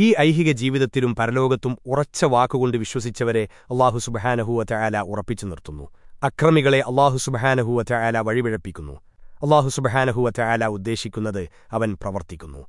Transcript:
ഈ ഐഹിക ജീവിതത്തിലും പരലോകത്തും ഉറച്ച വാക്കുകൊണ്ട് വിശ്വസിച്ചവരെ അള്ളാഹു സുബഹാനഹൂവറ്റ ആല ഉറപ്പിച്ചു നിർത്തുന്നു. അക്രമികളെ അള്ളാഹു സുബഹാനഹൂവറ്റ ആല വഴിപിഴപ്പിക്കുന്നു. അള്ളാഹു സുബഹാനഹൂവറ്റ ആല ഉദ്ദേശിക്കുന്നത് അവൻ പ്രവർത്തിക്കുന്നു.